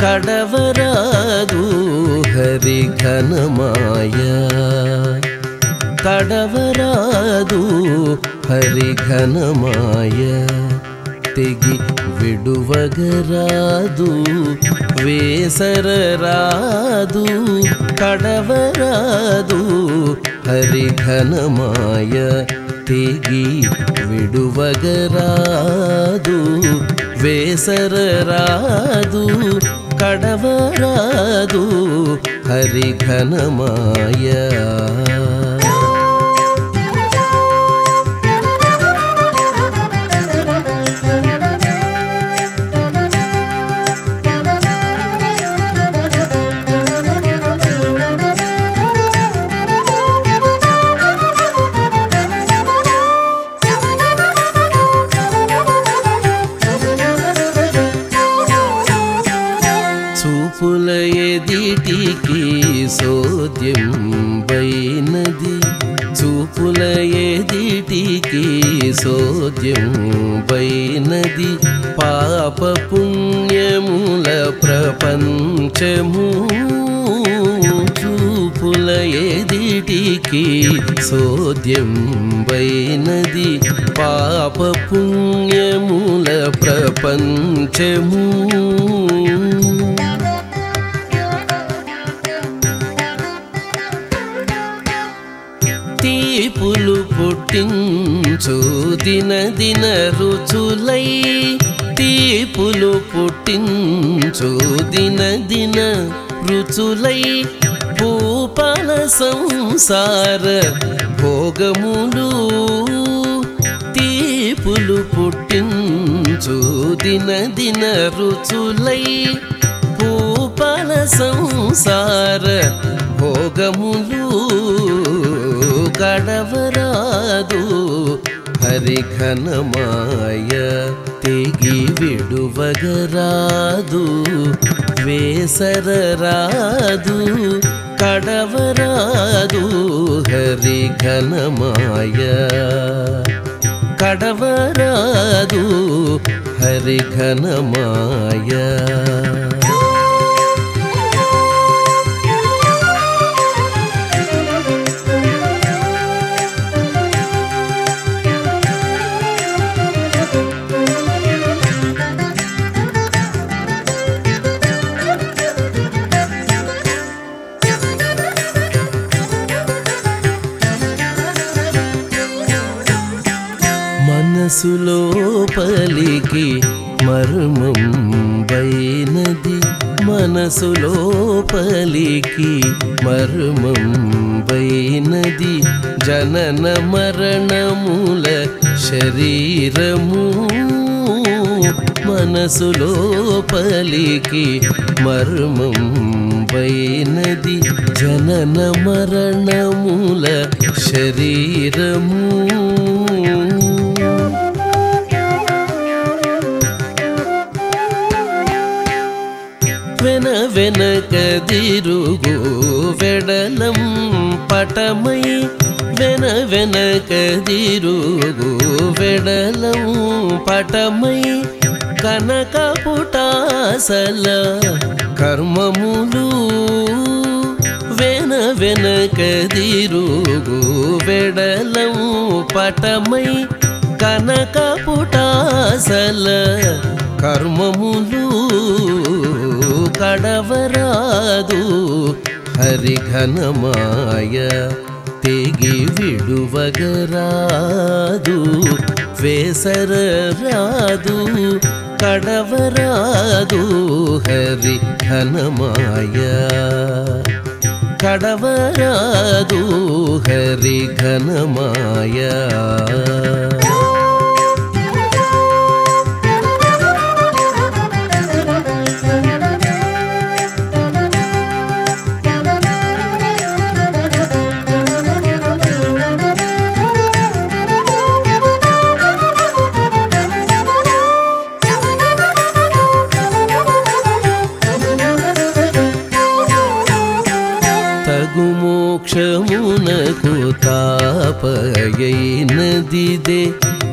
కడవరాదు హరి ఘనమాయ కడవరాదు హరి ఘనమాయ తెగి విడువగరాదు వేసరరాదు కడవరాదు హరి ఘనమాయ తెగి విడువగరాదు వేసరరాదు కడవరాదు హరి సోద్యంబైనది చూపుల ఏదిటికి సోద్యంబైనది పాప పుణ్యముల ప్రపంచము చూపుల ఏదిటికి సోద్యంబైనది పాప పుణ్యముల ప్రపంచము. పుట్టించు దిన దిన రుచులై తీపులు పుట్టించు దిన దిన రుచులై భూపాల సంసార భోగములు తీపులు పుట్టించు దిన దిన రుచులై భూపాల సంసార భోగములు కడవరా హరి ఘనమాయ తెగి విడువగరాదు వేసరరాదు కడవరాదు హరి ఘనమాయ కడవరాదు మనసులో పలికి మర్మం బైనది మనసులో పలికి మర్మం బైనది జనన మరణముల శరీరము మనసులో పలికి మర్మం బైనది జనన మరణముల శరీరము వెనకదిరుగు వెడలం పటమై వెన వెనకదిరుగు వెడలం పటమై కనక పుటాసల కర్మములు వెన వెనకదిరుగు వెడలం పటమై కనక పుటాసల కర్మములు కడవరాదు హరి ఘనమాయ తెగి విడువగరాదు వేసర రాదు కడవరాదు హరి ఘనమాయ కడవరాదు హరి ఘనమాయ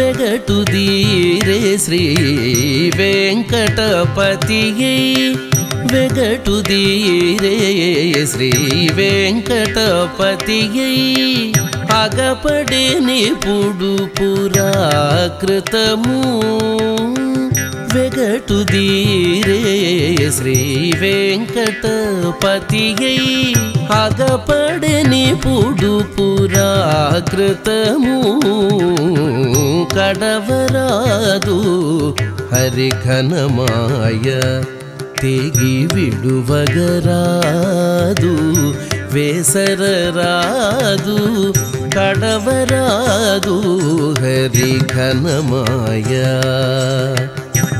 వెగటు దీరే శ్రీ వెంకటపతియే. వెగటు దీరే శ్రీ వెంకటపతియై. అగపడే నిపుడు పురాకృతము. వెగటు దీరే శ్రీ వెంకటపతియై అగపడని పుడు పురాకృతము కడవరాదు హరిఘనమాయ తెగి విడువగరాదు వేసరరాదు కడవరాదు హరిఘనమాయ